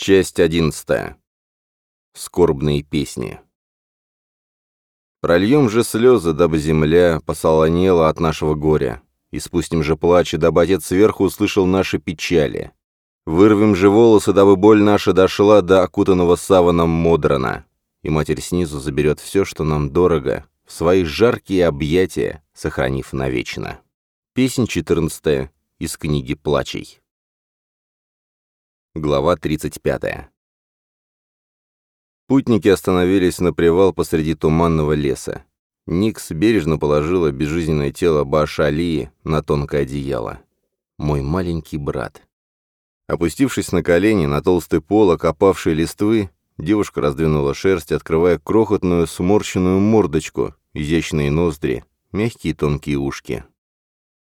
Часть одиннадцатая. Скорбные песни. Прольем же слезы, дабы земля посолонела от нашего горя. И спустим же плач, дабы отец сверху услышал наши печали. Вырвем же волосы, дабы боль наша дошла до окутанного саваном модрона, И матерь снизу заберет все, что нам дорого, в свои жаркие объятия, сохранив навечно. Песнь четырнадцатая из книги «Плачей». Глава 35. Путники остановились на привал посреди туманного леса. Никс бережно положила безжизненное тело Баша Алии на тонкое одеяло. «Мой маленький брат». Опустившись на колени на толстый пол окопавшей листвы, девушка раздвинула шерсть, открывая крохотную сморщенную мордочку, изящные ноздри, мягкие тонкие ушки.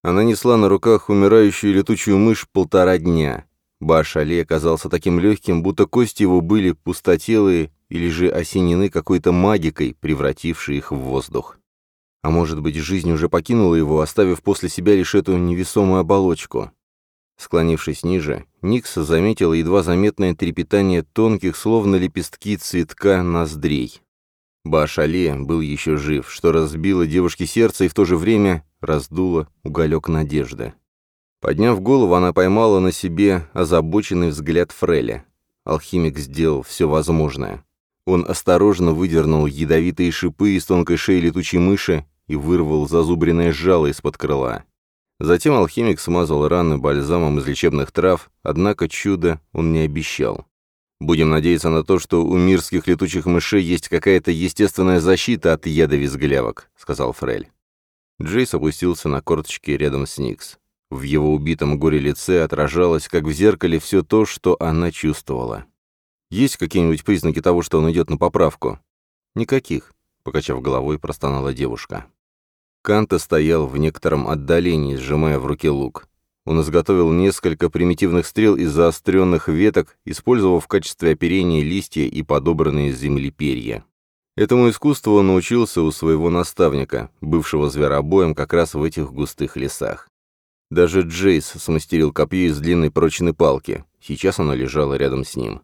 Она несла на руках умирающую летучую мышь полтора дня — Баш Али оказался таким легким, будто кости его были пустотелые или же осенены какой-то магикой, превратившей их в воздух. А может быть, жизнь уже покинула его, оставив после себя лишь эту невесомую оболочку. Склонившись ниже, Никс заметила едва заметное трепетание тонких, словно лепестки цветка, ноздрей. Баш Али был еще жив, что разбило девушке сердце и в то же время раздуло уголек надежды. Подняв голову, она поймала на себе озабоченный взгляд Фреля. Алхимик сделал все возможное. Он осторожно выдернул ядовитые шипы из тонкой шеи летучей мыши и вырвал зазубренное жало из-под крыла. Затем алхимик смазал раны бальзамом из лечебных трав, однако чуда он не обещал. Будем надеяться на то, что у мирских летучих мышей есть какая-то естественная защита от яда визглявок», — сказал Фрель. Джейс опустился на корточки рядом с Никс. В его убитом горе лице отражалось, как в зеркале, все то, что она чувствовала. «Есть какие-нибудь признаки того, что он идет на поправку?» «Никаких», — покачав головой, простонала девушка. Канта стоял в некотором отдалении, сжимая в руке лук. Он изготовил несколько примитивных стрел из заостренных веток, использовав в качестве оперения листья и подобранные с земли перья. Этому искусству он научился у своего наставника, бывшего зверобоем как раз в этих густых лесах. Даже Джейс смастерил копье из длинной прочной палки. Сейчас оно лежало рядом с ним.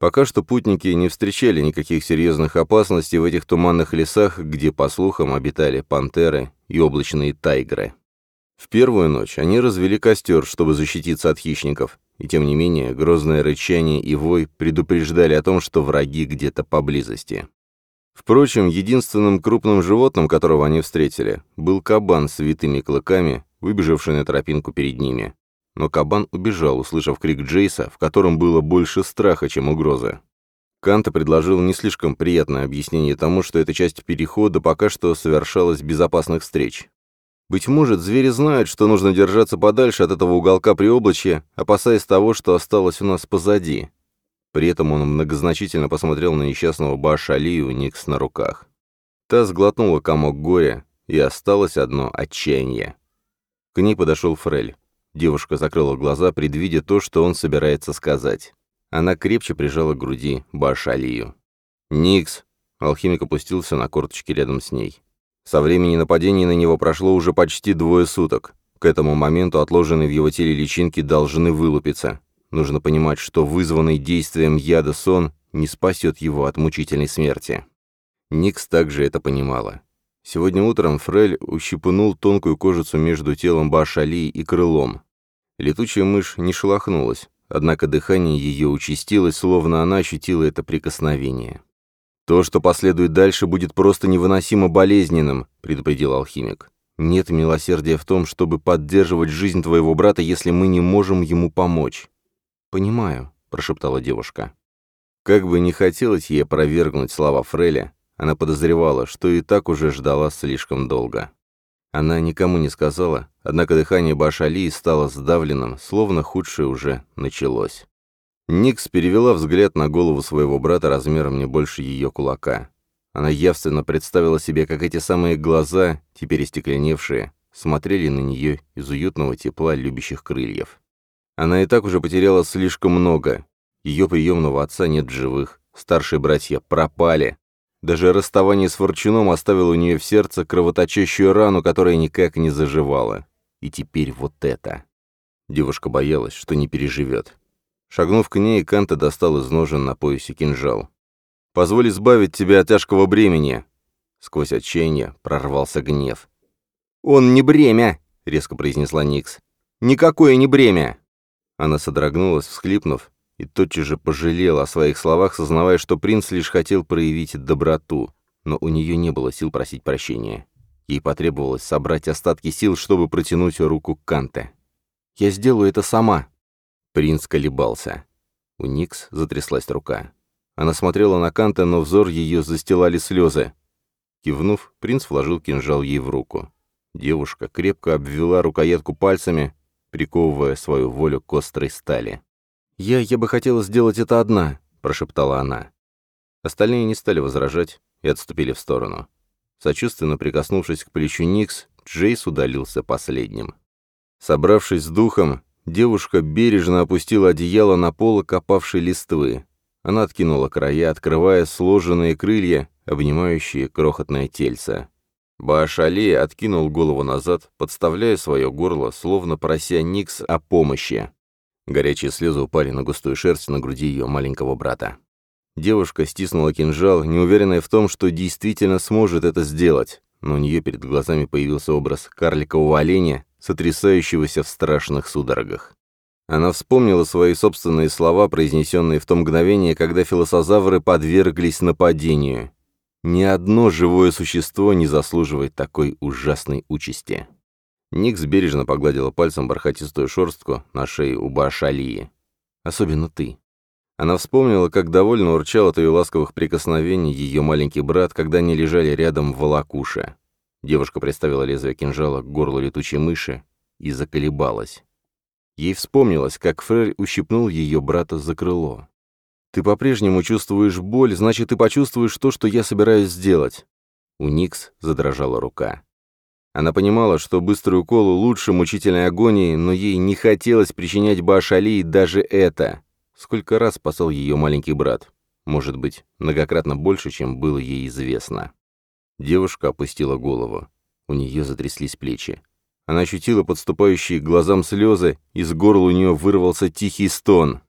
Пока что путники не встречали никаких серьезных опасностей в этих туманных лесах, где, по слухам, обитали пантеры и облачные тайгры. В первую ночь они развели костер, чтобы защититься от хищников, и тем не менее грозное рычание и вой предупреждали о том, что враги где-то поблизости. Впрочем, единственным крупным животным, которого они встретили, был кабан с витыми клыками, выбежавший на тропинку перед ними. Но кабан убежал, услышав крик Джейса, в котором было больше страха, чем угрозы. Канта предложил не слишком приятное объяснение тому, что эта часть перехода пока что совершалась без опасных встреч. Быть может, звери знают, что нужно держаться подальше от этого уголка при приоблачья, опасаясь того, что осталось у нас позади. При этом он многозначительно посмотрел на несчастного Баша Али у Никс на руках. Та сглотнула комок горя, и осталось одно отчаяние. К ней подошел Фрель. Девушка закрыла глаза, предвидя то, что он собирается сказать. Она крепче прижала к груди Башалию. «Никс!» — алхимик опустился на корточки рядом с ней. Со времени нападения на него прошло уже почти двое суток. К этому моменту отложенные в его теле личинки должны вылупиться. Нужно понимать, что вызванный действием яда сон не спасет его от мучительной смерти. Никс также это понимала. Сегодня утром Фрель ущипнул тонкую кожицу между телом Башали и крылом. Летучая мышь не шелохнулась, однако дыхание ее участилось, словно она ощутила это прикосновение. «То, что последует дальше, будет просто невыносимо болезненным», — предупредил алхимик. «Нет милосердия в том, чтобы поддерживать жизнь твоего брата, если мы не можем ему помочь». «Понимаю», — прошептала девушка. Как бы не хотелось ей опровергнуть слова Фреля, она подозревала, что и так уже ждала слишком долго. Она никому не сказала, однако дыхание Башалии стало сдавленным, словно худшее уже началось. Никс перевела взгляд на голову своего брата размером не больше ее кулака. Она явственно представила себе, как эти самые глаза, теперь истекленевшие, смотрели на нее из уютного тепла любящих крыльев. Она и так уже потеряла слишком много. Ее приемного отца нет в живых, старшие братья пропали, даже расставание с Ворчуном оставило у нее в сердце кровоточащую рану, которая никак не заживала. И теперь вот это. Девушка боялась, что не переживет. Шагнув к ней, Канта достал из ножен на поясе кинжал. «Позволь избавить тебя от тяжкого бремени!» Сквозь отчаяние прорвался гнев. «Он не бремя!» — резко произнесла Никс. «Никакое не бремя!» Она содрогнулась, всхлипнув, и тотчас же пожалел о своих словах, сознавая, что принц лишь хотел проявить доброту, но у нее не было сил просить прощения. Ей потребовалось собрать остатки сил, чтобы протянуть руку к Канте. «Я сделаю это сама!» Принц колебался. У Никс затряслась рука. Она смотрела на Канта, но взор ее застилали слезы. Кивнув, принц вложил кинжал ей в руку. Девушка крепко обвела рукоятку пальцами, приковывая свою волю к острой стали. «Я, я бы хотела сделать это одна», — прошептала она. Остальные не стали возражать и отступили в сторону. Сочувственно прикоснувшись к плечу Никс, Джейс удалился последним. Собравшись с духом, девушка бережно опустила одеяло на пол копавшей листвы. Она откинула края, открывая сложенные крылья, обнимающие крохотное тельце. Баашали откинул голову назад, подставляя свое горло, словно прося Никс о помощи. Горячие слезы упали на густую шерсть на груди ее маленького брата. Девушка стиснула кинжал, неуверенная в том, что действительно сможет это сделать, но у нее перед глазами появился образ карликового оленя, сотрясающегося в страшных судорогах. Она вспомнила свои собственные слова, произнесенные в то мгновение, когда филосозавры подверглись нападению. «Ни одно живое существо не заслуживает такой ужасной участи». Никс бережно погладила пальцем бархатистую шорстку на шее у Башалии. «Особенно ты». Она вспомнила, как довольно урчал от ее ласковых прикосновений ее маленький брат, когда они лежали рядом в волокуше. Девушка приставила лезвие кинжала к горлу летучей мыши и заколебалась. Ей вспомнилось, как Фрель ущипнул ее брата за крыло. «Ты по-прежнему чувствуешь боль, значит, ты почувствуешь то, что я собираюсь сделать». У Никс задрожала рука. Она понимала, что быструю колу лучше мучительной агонии, но ей не хотелось причинять Баашали даже это. Сколько раз спасал ее маленький брат. Может быть, многократно больше, чем было ей известно. Девушка опустила голову. У нее затряслись плечи. Она ощутила подступающие к глазам слезы, из горла у нее вырвался тихий стон.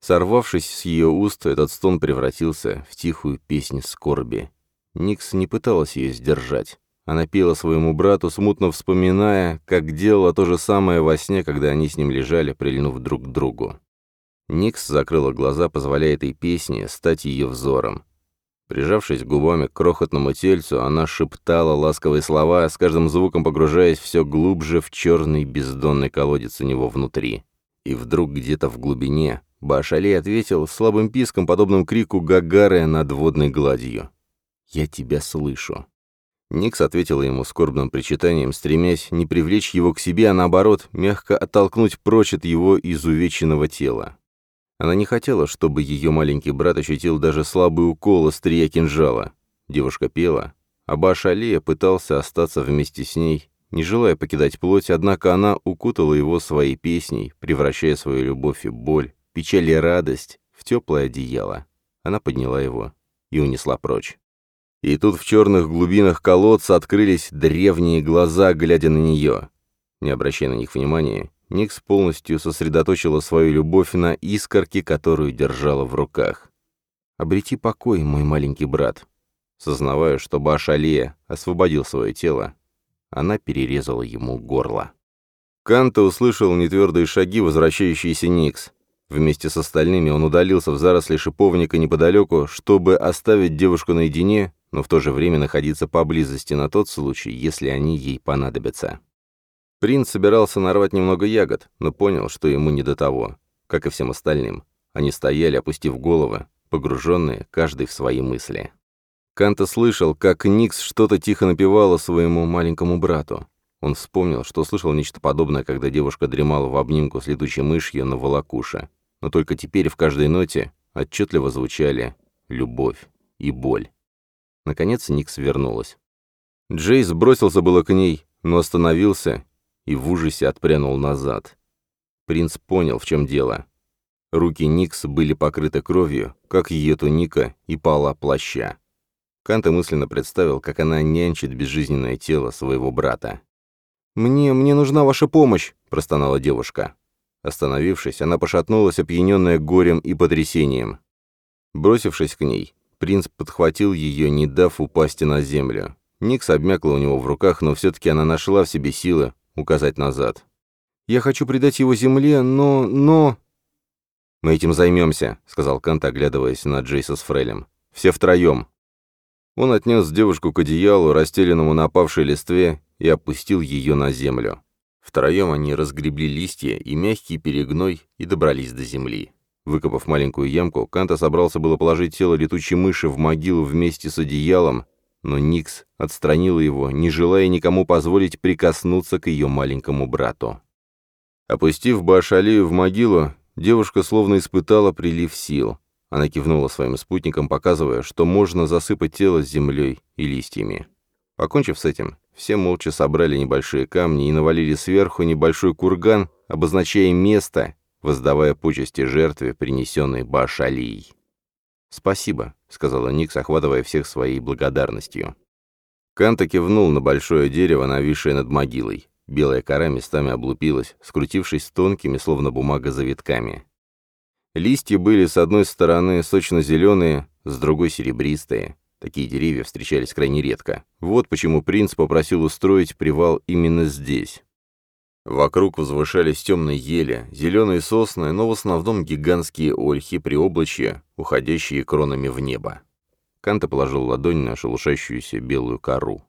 Сорвавшись с ее уст, этот стон превратился в тихую песнь скорби. Никс не пыталась ее сдержать. Она пила своему брату, смутно вспоминая, как делала то же самое во сне, когда они с ним лежали, прильнув друг к другу. Никс закрыла глаза, позволяя этой песне стать ее взором. Прижавшись губами к крохотному тельцу, она шептала ласковые слова, с каждым звуком погружаясь все глубже в черный бездонный колодец у него внутри. И вдруг где-то в глубине Башалей ответил слабым писком, подобным крику Гагары над водной гладью. «Я тебя слышу». Никс ответила ему скорбным причитанием, стремясь не привлечь его к себе, а наоборот, мягко оттолкнуть прочь от его изувеченного тела. Она не хотела, чтобы ее маленький брат ощутил даже слабый укол острия кинжала. Девушка пела. а Шалея пытался остаться вместе с ней, не желая покидать плоть, однако она укутала его своей песней, превращая свою любовь и боль, печаль и радость в теплое одеяло. Она подняла его и унесла прочь. И тут в черных глубинах колодца открылись древние глаза, глядя на нее. Не обращая на них внимания, Никс полностью сосредоточила свою любовь на искорке, которую держала в руках. «Обрети покой, мой маленький брат». Сознавая, что Башалия освободил свое тело, она перерезала ему горло. Канта услышал нетвердые шаги, возвращающиеся Никс. Вместе с остальными он удалился в заросли шиповника неподалеку, чтобы оставить девушку наедине но в то же время находиться поблизости на тот случай, если они ей понадобятся. Принц собирался нарвать немного ягод, но понял, что ему не до того, как и всем остальным. Они стояли, опустив головы, погруженные, каждый в свои мысли. Канта слышал, как Никс что-то тихо напевала своему маленькому брату. Он вспомнил, что слышал нечто подобное, когда девушка дремала в обнимку с летучей мышью на волокуше. Но только теперь в каждой ноте отчетливо звучали любовь и боль. Наконец Никс вернулась. Джейс бросился было к ней, но остановился и в ужасе отпрянул назад. Принц понял, в чем дело. Руки Никс были покрыты кровью, как ее туника и пола плаща. Канта мысленно представил, как она нянчит безжизненное тело своего брата. «Мне, мне нужна ваша помощь!» – простонала девушка. Остановившись, она пошатнулась, опьяненная горем и потрясением. Бросившись к ней, Принц подхватил ее, не дав упасть на землю. Никс обмякла у него в руках, но все-таки она нашла в себе силы указать назад. «Я хочу предать его земле, но... но...» «Мы этим займемся», — сказал Кант, оглядываясь на Джейса с Фрелем. «Все втроем». Он отнес девушку к одеялу, расстеленному на опавшей листве, и опустил ее на землю. Втроем они разгребли листья и мягкий перегной и добрались до земли. Выкопав маленькую ямку, Канта собрался было положить тело летучей мыши в могилу вместе с одеялом, но Никс отстранила его, не желая никому позволить прикоснуться к ее маленькому брату. Опустив Баашалею в могилу, девушка словно испытала прилив сил. Она кивнула своим спутникам, показывая, что можно засыпать тело землей и листьями. Покончив с этим, все молча собрали небольшие камни и навалили сверху небольшой курган, обозначая место, воздавая почести жертве, принесенной Баш-Алией. «Спасибо», — сказала Никс, охватывая всех своей благодарностью. Канта кивнул на большое дерево, нависшее над могилой. Белая кора местами облупилась, скрутившись тонкими, словно бумага, завитками. Листья были с одной стороны сочно-зеленые, с другой — серебристые. Такие деревья встречались крайне редко. Вот почему принц попросил устроить привал именно здесь. Вокруг возвышались темные ели, зеленые сосны, но в основном гигантские ольхи при облачье, уходящие кронами в небо. Канта положил ладонь на шелушащуюся белую кору.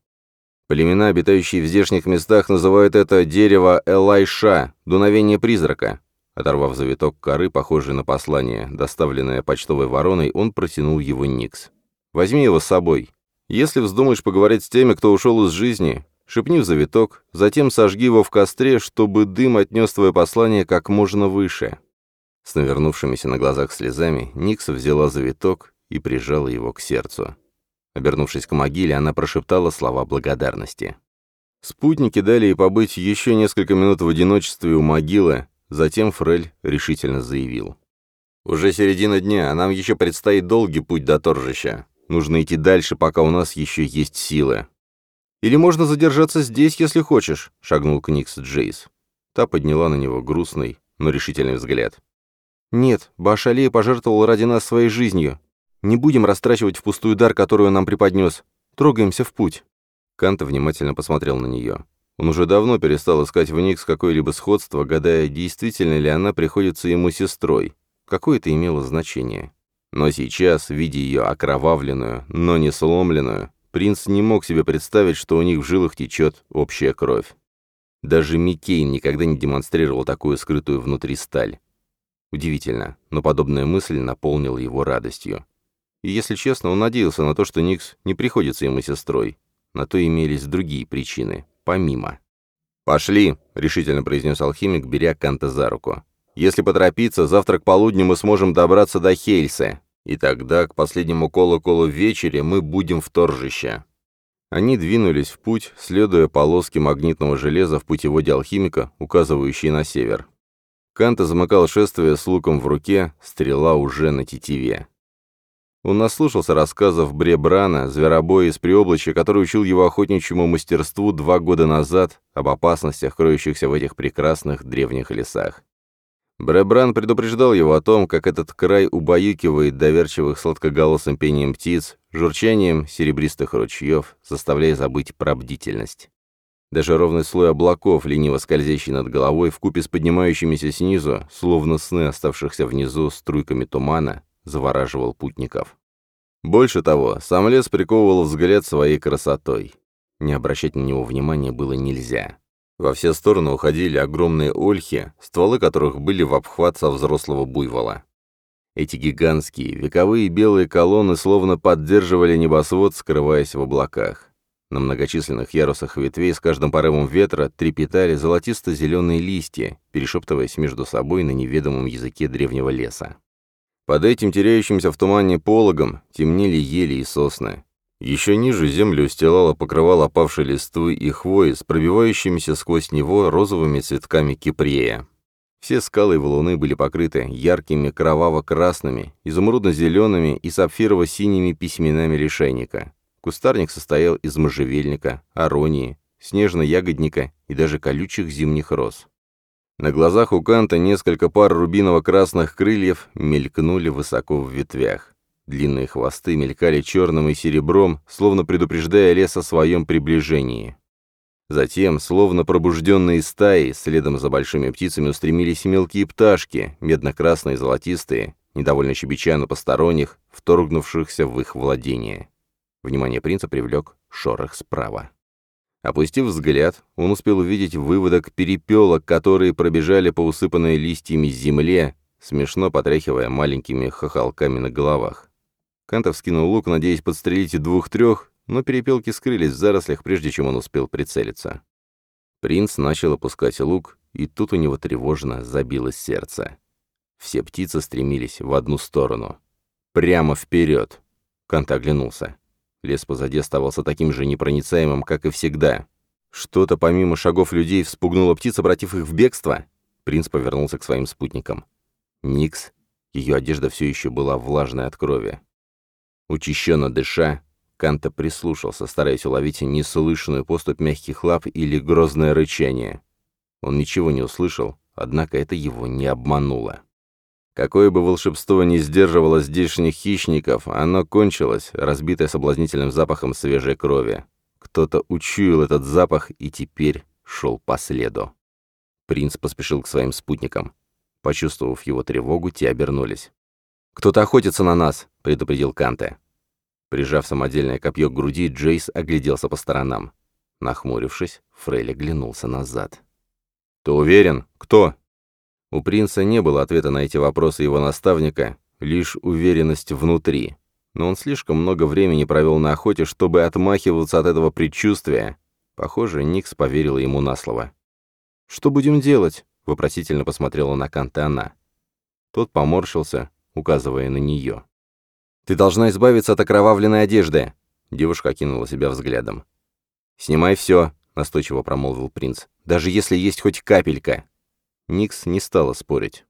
Племена, обитающие в здешних местах, называют это дерево Элайша, дуновение призрака. Оторвав завиток коры, похожий на послание, доставленное почтовой вороной, он протянул его Никс. «Возьми его с собой. Если вздумаешь поговорить с теми, кто ушел из жизни, Шепни в завиток, затем сожги его в костре, чтобы дым отнес твое послание как можно выше. С навернувшимися на глазах слезами Никса взяла завиток и прижала его к сердцу. Обернувшись к могиле, она прошептала слова благодарности. Спутники дали ей побыть еще несколько минут в одиночестве у могилы, затем Фрель решительно заявил. «Уже середина дня, а нам еще предстоит долгий путь до торжища. Нужно идти дальше, пока у нас еще есть силы. Или можно задержаться здесь, если хочешь», — шагнул к Никс Джейс. Та подняла на него грустный, но решительный взгляд. «Нет, Башалей пожертвовал ради нас своей жизнью. Не будем растрачивать впустую дар, который он нам преподнес. Трогаемся в путь». Канта внимательно посмотрел на нее. Он уже давно перестал искать в Никс какое-либо сходство, гадая, действительно ли она приходится ему сестрой. Какое это имело значение. Но сейчас, видя ее окровавленную, но не сломленную, Принц не мог себе представить, что у них в жилах течет общая кровь. Даже Микейн никогда не демонстрировал такую скрытую внутри сталь. Удивительно, но подобная мысль наполнила его радостью. И, если честно, он надеялся на то, что Никс не приходится ему сестрой. На то имелись другие причины, помимо. «Пошли!» — решительно произнес алхимик, беря Канта за руку. «Если поторопиться, завтра к полудню мы сможем добраться до Хельса. И тогда, к последнему колоколу вечере, мы будем в торжище». Они двинулись в путь, следуя полоске магнитного железа в путеводе алхимика, указывающей на север. Канта замыкал шествие с луком в руке, стрела уже на тетиве. Он наслушался рассказов Бре Брана, зверобоя из Приоблачья, который учил его охотничьему мастерству два года назад об опасностях, кроющихся в этих прекрасных древних лесах. Бребран предупреждал его о том, как этот край убаюкивает доверчивых сладкоголосым пением птиц, журчанием серебристых ручьев, заставляя забыть про бдительность. Даже ровный слой облаков, лениво скользящий над головой, вкупе с поднимающимися снизу, словно сны оставшихся внизу струйками тумана, завораживал путников. Больше того, сам лес приковывал взгляд своей красотой. Не обращать на него внимания было нельзя. Во все стороны уходили огромные ольхи, стволы которых были в обхват со взрослого буйвола. Эти гигантские, вековые белые колонны словно поддерживали небосвод, скрываясь в облаках. На многочисленных ярусах ветвей с каждым порывом ветра трепетали золотисто-зеленые листья, перешептываясь между собой на неведомом языке древнего леса. Под этим теряющимся в тумане пологом темнели ели и сосны. Еще ниже землю устилала, покрывала опавшей листвы и хвои с пробивающимися сквозь него розовыми цветками кипрея. Все скалы и валуны были покрыты яркими кроваво-красными, изумрудно-зелеными и сапфирово-синими письменами решейника. Кустарник состоял из можжевельника, аронии, снежно-ягодника и даже колючих зимних роз. На глазах у Канта несколько пар рубиново-красных крыльев мелькнули высоко в ветвях. Длинные хвосты мелькали черным и серебром, словно предупреждая лес о своем приближении. Затем, словно пробужденные стаи, следом за большими птицами устремились мелкие пташки, медно-красные и золотистые, недовольно щебеча на посторонних, вторгнувшихся в их владение. Внимание принца привлек шорох справа. Опустив взгляд, он успел увидеть выводок перепелок, которые пробежали по усыпанной листьями земле, смешно потряхивая маленькими хохолками на головах. Кантов скинул лук, надеясь подстрелить двух-трех, но перепелки скрылись в зарослях, прежде чем он успел прицелиться. Принц начал опускать лук, и тут у него тревожно забилось сердце. Все птицы стремились в одну сторону. Прямо вперед! Канта оглянулся. Лес позади оставался таким же непроницаемым, как и всегда. Что-то помимо шагов людей вспугнуло птиц, обратив их в бегство. Принц повернулся к своим спутникам. Никс. Ее одежда все еще была влажной от крови. Учащенно дыша, Канта прислушался, стараясь уловить неслышную поступь мягких лап или грозное рычание. Он ничего не услышал, однако это его не обмануло. Какое бы волшебство ни сдерживало здешних хищников, оно кончилось, разбитое соблазнительным запахом свежей крови. Кто-то учуял этот запах и теперь шел по следу. Принц поспешил к своим спутникам. Почувствовав его тревогу, те обернулись. «Кто-то охотится на нас!» — предупредил Канте. Прижав самодельное копье к груди, Джейс огляделся по сторонам. Нахмурившись, Фрейли глянулся назад. «Ты уверен? Кто?» У принца не было ответа на эти вопросы его наставника, лишь уверенность внутри. Но он слишком много времени провел на охоте, чтобы отмахиваться от этого предчувствия. Похоже, Никс поверила ему на слово. «Что будем делать?» — вопросительно посмотрела на Канте она. Тот поморщился, указывая на нее. Ты должна избавиться от окровавленной одежды!» Девушка окинула себя взглядом. «Снимай все», — настойчиво промолвил принц, — «даже если есть хоть капелька». Никс не стала спорить.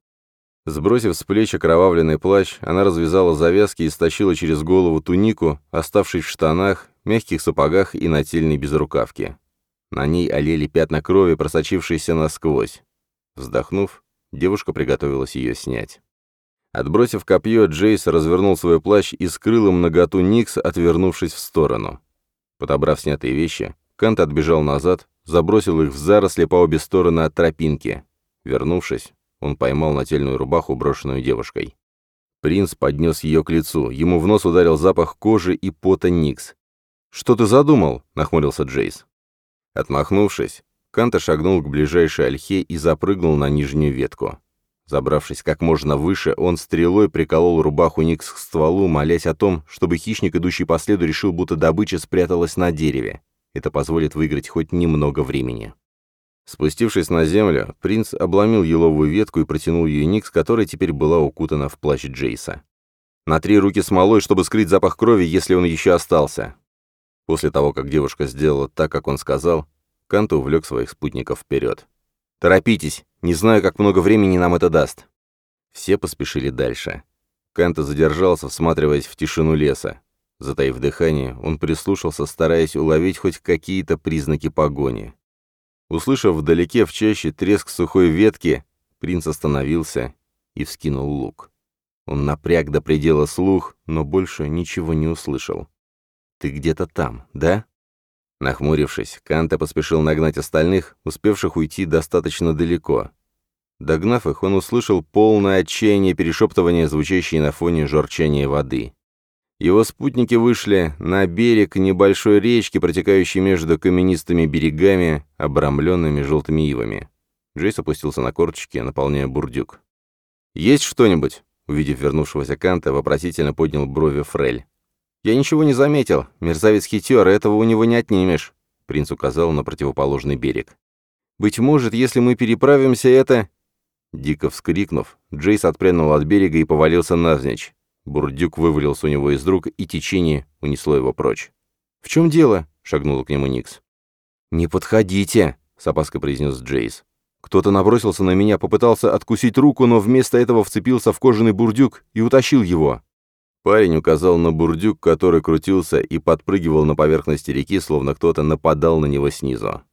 Сбросив с плеч окровавленный плащ, она развязала завязки и стащила через голову тунику, оставшись в штанах, мягких сапогах и нательной безрукавке. На ней олели пятна крови, просочившиеся насквозь. Вздохнув, девушка приготовилась ее снять. Отбросив копье, Джейс развернул свой плащ и скрыл им наготу Никс, отвернувшись в сторону. Подобрав снятые вещи, Кант отбежал назад, забросил их в заросли по обе стороны от тропинки. Вернувшись, он поймал нательную рубаху, брошенную девушкой. Принц поднес ее к лицу, ему в нос ударил запах кожи и пота Никс. «Что ты задумал?» — нахмурился Джейс. Отмахнувшись, Канта шагнул к ближайшей ольхе и запрыгнул на нижнюю ветку. Забравшись как можно выше, он стрелой приколол рубаху Никс к стволу, молясь о том, чтобы хищник, идущий по следу, решил, будто добыча спряталась на дереве. Это позволит выиграть хоть немного времени. Спустившись на землю, принц обломил еловую ветку и протянул ее Никс, которая теперь была укутана в плащ Джейса. На три руки смолой, чтобы скрыть запах крови, если он еще остался». После того, как девушка сделала так, как он сказал, Канта увлек своих спутников вперед. «Торопитесь! Не знаю, как много времени нам это даст». Все поспешили дальше. Канта задержался, всматриваясь в тишину леса. Затаив дыхание, он прислушался, стараясь уловить хоть какие-то признаки погони. Услышав вдалеке в чаще треск сухой ветки, принц остановился и вскинул лук. Он напряг до предела слух, но больше ничего не услышал. «Ты где-то там, да?» Нахмурившись, Канта поспешил нагнать остальных, успевших уйти достаточно далеко. Догнав их, он услышал полное отчаяние перешептывания, звучащее на фоне жорчания воды. Его спутники вышли на берег небольшой речки, протекающей между каменистыми берегами, обрамленными желтыми ивами. Джейс опустился на корточки, наполняя бурдюк. «Есть что-нибудь?» Увидев вернувшегося Канта, вопросительно поднял брови Фрель. «Я ничего не заметил. Мерзавец хитер, этого у него не отнимешь», — принц указал на противоположный берег. «Быть может, если мы переправимся, это...» Дико вскрикнув, Джейс отпрянул от берега и повалился навзничь. Бурдюк вывалился у него из рук, и течение унесло его прочь. «В чем дело?» — Шагнул к нему Никс. «Не подходите!» — с опаской произнес Джейс. «Кто-то набросился на меня, попытался откусить руку, но вместо этого вцепился в кожаный бурдюк и утащил его. Парень указал на бурдюк, который крутился и подпрыгивал на поверхности реки, словно кто-то нападал на него снизу.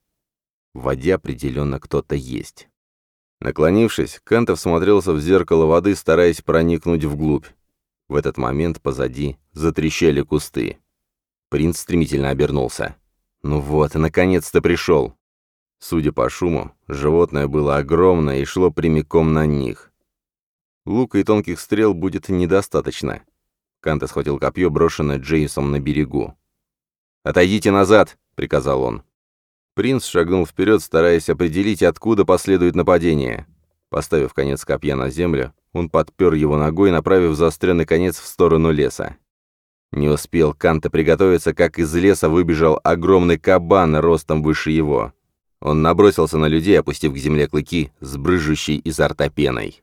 В воде определенно кто-то есть. Наклонившись, Кантов смотрелся в зеркало воды, стараясь проникнуть вглубь. В этот момент позади затрещали кусты. Принц стремительно обернулся. «Ну вот, наконец-то пришел!» Судя по шуму, животное было огромное и шло прямиком на них. Лука и тонких стрел будет недостаточно. Канта схватил копье, брошенное Джеймсом на берегу. «Отойдите назад!» — приказал он. Принц шагнул вперед, стараясь определить, откуда последует нападение. Поставив конец копья на землю, он подпер его ногой, направив заостренный конец в сторону леса. Не успел Канта приготовиться, как из леса выбежал огромный кабан ростом выше его. Он набросился на людей, опустив к земле клыки, с брыжущей изо рта пеной.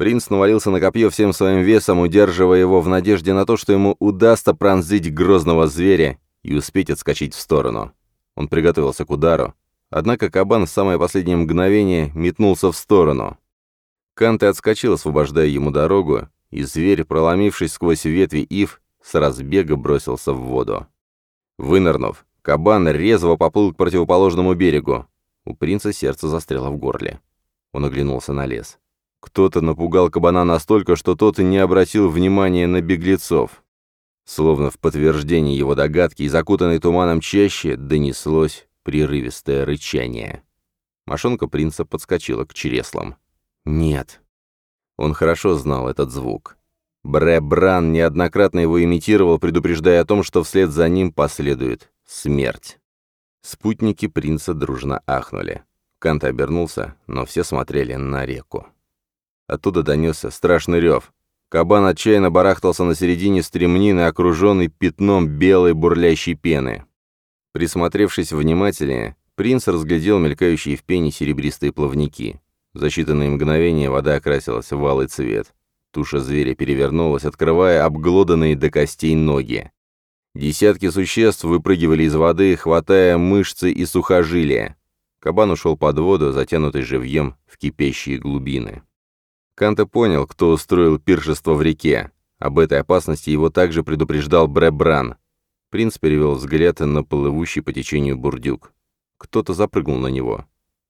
Принц навалился на копье всем своим весом, удерживая его в надежде на то, что ему удастся пронзить грозного зверя и успеть отскочить в сторону. Он приготовился к удару. Однако кабан в самое последнее мгновение метнулся в сторону. Канте отскочил, освобождая ему дорогу, и зверь, проломившись сквозь ветви ив, с разбега бросился в воду. Вынырнув, кабан резво поплыл к противоположному берегу. У принца сердце застряло в горле. Он оглянулся на лес. Кто-то напугал кабана настолько, что тот и не обратил внимания на беглецов. Словно в подтверждение его догадки и закутанной туманом чаще донеслось прерывистое рычание. Машонка принца подскочила к череслам. «Нет». Он хорошо знал этот звук. Бре Бран неоднократно его имитировал, предупреждая о том, что вслед за ним последует смерть. Спутники принца дружно ахнули. Канта обернулся, но все смотрели на реку. Оттуда донесся страшный рев. Кабан отчаянно барахтался на середине стремнины, окруженный пятном белой бурлящей пены. Присмотревшись внимательнее, принц разглядел мелькающие в пене серебристые плавники. За считанные мгновения вода окрасилась в алый цвет. Туша зверя перевернулась, открывая обглоданные до костей ноги. Десятки существ выпрыгивали из воды, хватая мышцы и сухожилия. Кабан ушел под воду, затянутый живьем в кипящие глубины. Канта понял, кто устроил пиршество в реке. Об этой опасности его также предупреждал Бре Бран. Принц перевел взгляд на плывущий по течению бурдюк. Кто-то запрыгнул на него.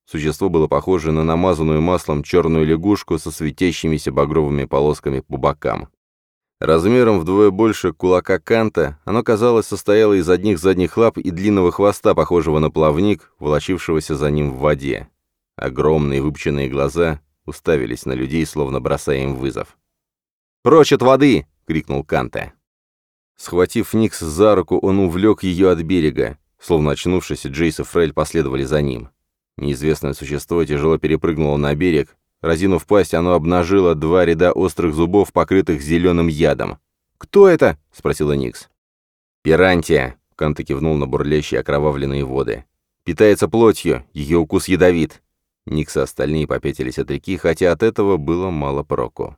Существо было похоже на намазанную маслом черную лягушку со светящимися багровыми полосками по бокам. Размером вдвое больше кулака Канта, оно, казалось, состояло из одних задних лап и длинного хвоста, похожего на плавник, волочившегося за ним в воде. Огромные выпученные глаза уставились на людей, словно бросая им вызов. «Прочь от воды!» — крикнул Канте. Схватив Никс за руку, он увлек ее от берега. Словно очнувшись, Джейс и Фрель последовали за ним. Неизвестное существо тяжело перепрыгнуло на берег. Разинув пасть, оно обнажило два ряда острых зубов, покрытых зеленым ядом. «Кто это?» — спросила Никс. «Пирантия!» — Канте кивнул на бурлящие окровавленные воды. «Питается плотью, ее укус ядовит. Никс и остальные попятились от реки, хотя от этого было мало проку.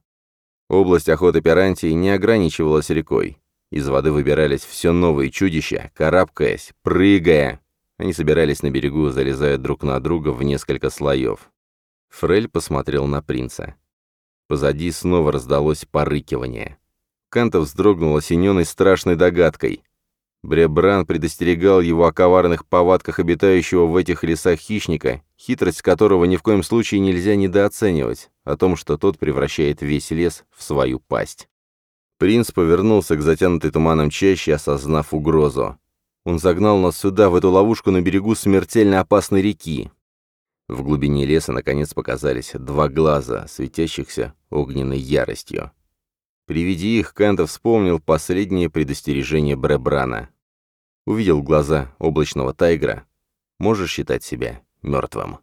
Область охоты пирантии не ограничивалась рекой. Из воды выбирались все новые чудища, карабкаясь, прыгая. Они собирались на берегу, залезая друг на друга в несколько слоев. Фрель посмотрел на принца. Позади снова раздалось порыкивание. Канта вздрогнула синеной страшной догадкой. Бребран предостерегал его о коварных повадках обитающего в этих лесах хищника, хитрость которого ни в коем случае нельзя недооценивать, о том, что тот превращает весь лес в свою пасть. Принц повернулся к затянутой туманом чаще, осознав угрозу. Он загнал нас сюда, в эту ловушку на берегу смертельно опасной реки. В глубине леса, наконец, показались два глаза, светящихся огненной яростью. Приведи их, Кэнто вспомнил последнее предостережение Бребрана. Увидел глаза облачного тайгра. Можешь считать себя мертвым.